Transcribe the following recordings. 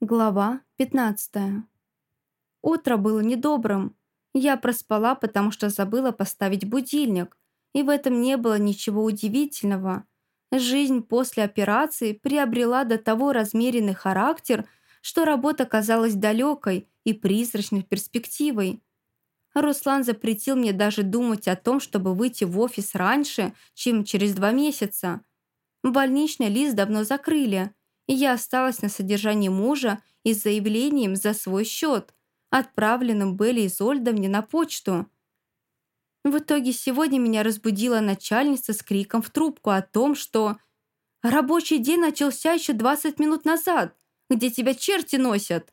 Глава 15. Утро было недобрым. Я проспала, потому что забыла поставить будильник. И в этом не было ничего удивительного. Жизнь после операции приобрела до того размеренный характер, что работа казалась далекой и призрачной перспективой. Руслан запретил мне даже думать о том, чтобы выйти в офис раньше, чем через два месяца. Больничный лист давно закрыли – и я осталась на содержании мужа и с заявлением за свой счет, отправленным Белли Изольдовне на почту. В итоге сегодня меня разбудила начальница с криком в трубку о том, что «Рабочий день начался еще 20 минут назад, где тебя черти носят!»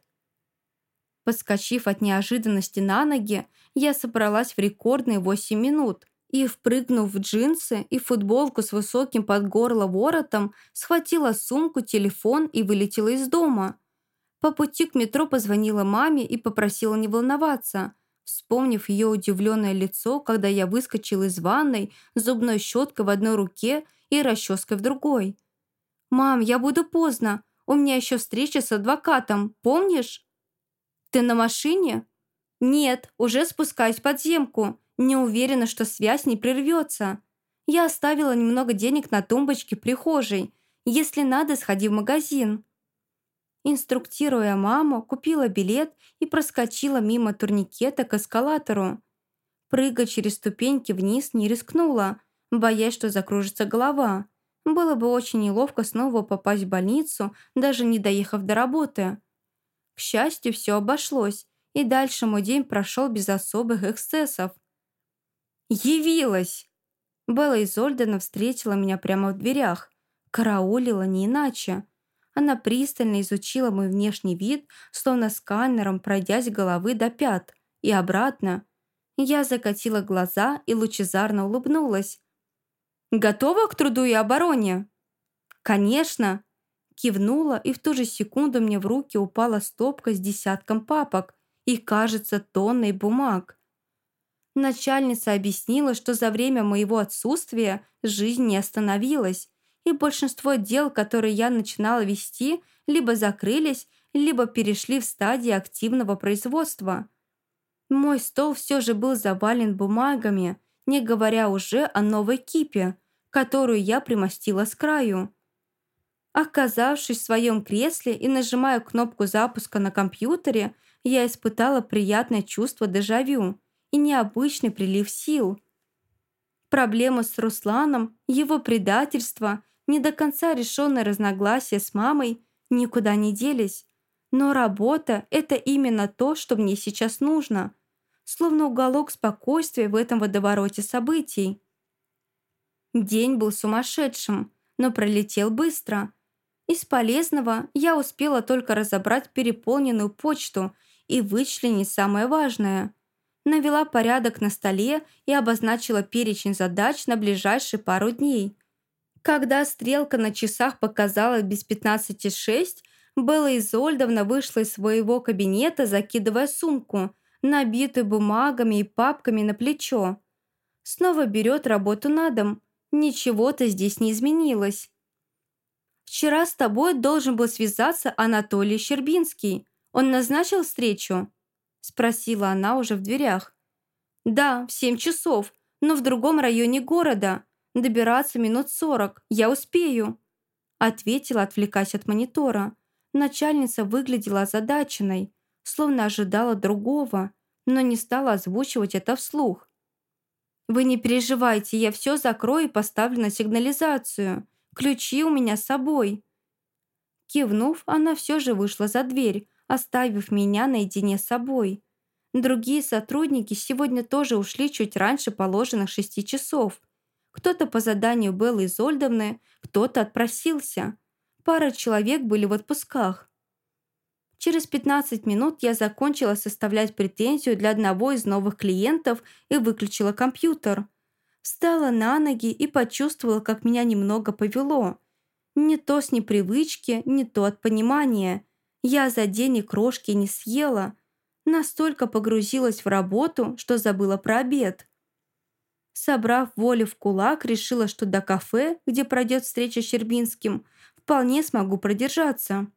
Подскочив от неожиданности на ноги, я собралась в рекордные 8 минут – и, впрыгнув в джинсы и футболку с высоким под горло воротом, схватила сумку, телефон и вылетела из дома. По пути к метро позвонила маме и попросила не волноваться, вспомнив ее удивленное лицо, когда я выскочила из ванной зубной щеткой в одной руке и расческой в другой. «Мам, я буду поздно. У меня еще встреча с адвокатом, помнишь?» «Ты на машине?» «Нет, уже спускаюсь в подземку. Не уверена, что связь не прервется. Я оставила немного денег на тумбочке прихожей. Если надо, сходи в магазин. Инструктируя маму, купила билет и проскочила мимо турникета к эскалатору. Прыгать через ступеньки вниз не рискнула, боясь, что закружится голова. Было бы очень неловко снова попасть в больницу, даже не доехав до работы. К счастью, все обошлось, и дальше мой день прошел без особых эксцессов. «Явилась!» Белла Изольдена встретила меня прямо в дверях. Караулила не иначе. Она пристально изучила мой внешний вид, словно сканером пройдясь головы до пят и обратно. Я закатила глаза и лучезарно улыбнулась. «Готова к труду и обороне?» «Конечно!» Кивнула, и в ту же секунду мне в руки упала стопка с десятком папок и, кажется, тонной бумаг. Начальница объяснила, что за время моего отсутствия жизнь не остановилась, и большинство дел, которые я начинала вести, либо закрылись, либо перешли в стадии активного производства. Мой стол все же был завален бумагами, не говоря уже о новой кипе, которую я примостила с краю. Оказавшись в своем кресле и нажимая кнопку запуска на компьютере, я испытала приятное чувство дежавю и необычный прилив сил. Проблема с Русланом, его предательство, не до конца решенное разногласие с мамой никуда не делись. Но работа – это именно то, что мне сейчас нужно. Словно уголок спокойствия в этом водовороте событий. День был сумасшедшим, но пролетел быстро. Из полезного я успела только разобрать переполненную почту и вычленить самое важное – навела порядок на столе и обозначила перечень задач на ближайшие пару дней. Когда стрелка на часах показала без пятнадцати шесть, Белла Изольдовна вышла из своего кабинета, закидывая сумку, набитую бумагами и папками на плечо. Снова берет работу на дом. Ничего-то здесь не изменилось. «Вчера с тобой должен был связаться Анатолий Щербинский. Он назначил встречу?» Спросила она уже в дверях. «Да, в семь часов, но в другом районе города. Добираться минут сорок. Я успею». Ответила, отвлекаясь от монитора. Начальница выглядела озадаченной, словно ожидала другого, но не стала озвучивать это вслух. «Вы не переживайте, я все закрою и поставлю на сигнализацию. Ключи у меня с собой». Кивнув, она все же вышла за дверь, оставив меня наедине с собой. Другие сотрудники сегодня тоже ушли чуть раньше положенных шести часов. Кто-то по заданию Беллы Изольдовны, кто-то отпросился. Пара человек были в отпусках. Через 15 минут я закончила составлять претензию для одного из новых клиентов и выключила компьютер. Встала на ноги и почувствовала, как меня немного повело. Не то с непривычки, не то от понимания – я за день и крошки не съела. Настолько погрузилась в работу, что забыла про обед. Собрав волю в кулак, решила, что до кафе, где пройдет встреча с Щербинским, вполне смогу продержаться.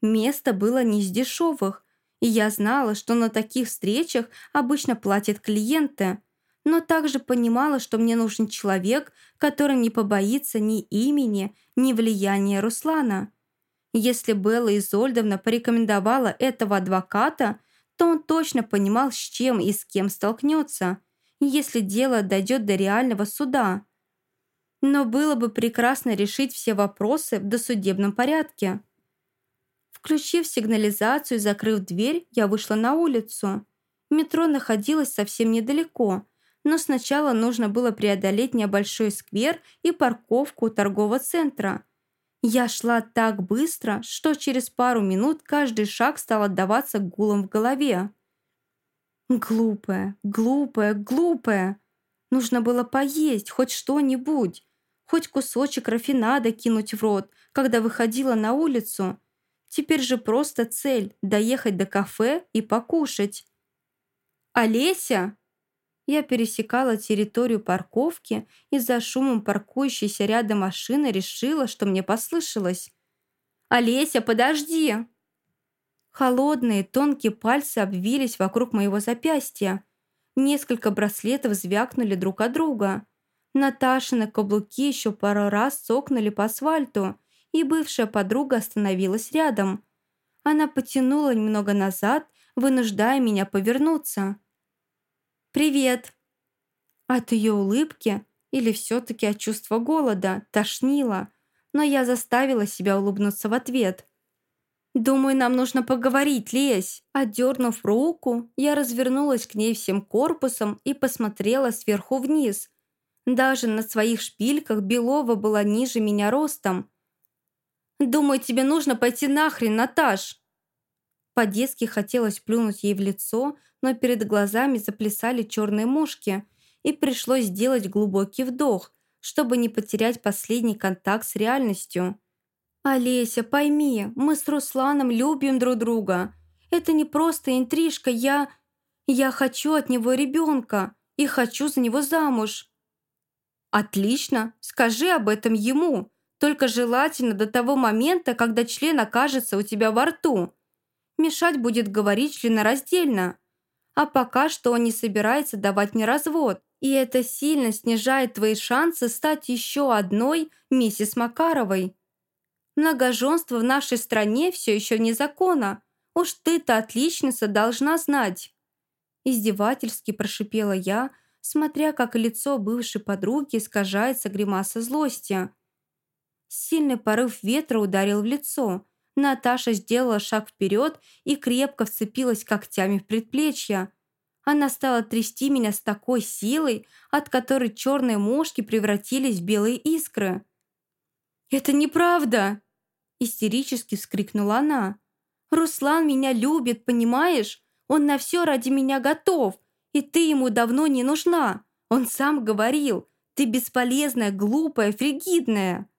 Место было не из дешевых, и я знала, что на таких встречах обычно платят клиенты, но также понимала, что мне нужен человек, который не побоится ни имени, ни влияния Руслана. Если Белла Изольдовна порекомендовала этого адвоката, то он точно понимал, с чем и с кем столкнется, если дело дойдет до реального суда. Но было бы прекрасно решить все вопросы в досудебном порядке. Включив сигнализацию и закрыв дверь, я вышла на улицу. Метро находилось совсем недалеко, но сначала нужно было преодолеть небольшой сквер и парковку торгового центра. Я шла так быстро, что через пару минут каждый шаг стал отдаваться гулом в голове. Глупая, глупая, глупая. Нужно было поесть хоть что-нибудь, хоть кусочек рафинада кинуть в рот, когда выходила на улицу – Теперь же просто цель – доехать до кафе и покушать. «Олеся!» Я пересекала территорию парковки и за шумом паркующейся рядом машины решила, что мне послышалось. «Олеся, подожди!» Холодные, тонкие пальцы обвились вокруг моего запястья. Несколько браслетов звякнули друг от друга. Наташины каблуки еще пару раз цокнули по асфальту, и бывшая подруга остановилась рядом. Она потянула немного назад, вынуждая меня повернуться. «Привет!» От ее улыбки или все-таки от чувства голода тошнило, но я заставила себя улыбнуться в ответ. «Думаю, нам нужно поговорить, Лесь!» Отдернув руку, я развернулась к ней всем корпусом и посмотрела сверху вниз. Даже на своих шпильках Белова была ниже меня ростом, Думаю, тебе нужно пойти нахрен, Наташ!» По-детски хотелось плюнуть ей в лицо, но перед глазами заплясали черные мушки, и пришлось сделать глубокий вдох, чтобы не потерять последний контакт с реальностью. «Олеся, пойми, мы с Русланом любим друг друга. Это не просто интрижка, я... Я хочу от него ребенка и хочу за него замуж». «Отлично, скажи об этом ему», только желательно до того момента, когда член окажется у тебя во рту. Мешать будет говорить членораздельно. А пока что он не собирается давать мне развод. И это сильно снижает твои шансы стать еще одной миссис Макаровой. Многоженство в нашей стране все еще вне закона. Уж ты-то отличница должна знать. Издевательски прошипела я, смотря как лицо бывшей подруги искажается гримаса злости. Сильный порыв ветра ударил в лицо. Наташа сделала шаг вперед и крепко вцепилась когтями в предплечье. Она стала трясти меня с такой силой, от которой черные мошки превратились в белые искры. «Это неправда!» – истерически вскрикнула она. «Руслан меня любит, понимаешь? Он на все ради меня готов, и ты ему давно не нужна. Он сам говорил, ты бесполезная, глупая, фригидная».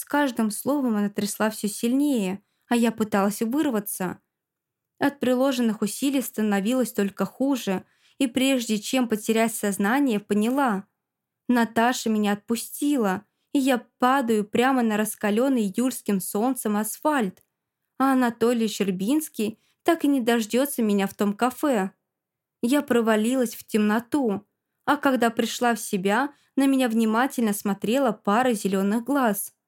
С каждым словом она трясла все сильнее, а я пыталась вырваться. От приложенных усилий становилось только хуже, и прежде чем потерять сознание, поняла. Наташа меня отпустила, и я падаю прямо на раскаленный июльским солнцем асфальт, а Анатолий Щербинский так и не дождется меня в том кафе. Я провалилась в темноту, а когда пришла в себя, на меня внимательно смотрела пара зеленых глаз –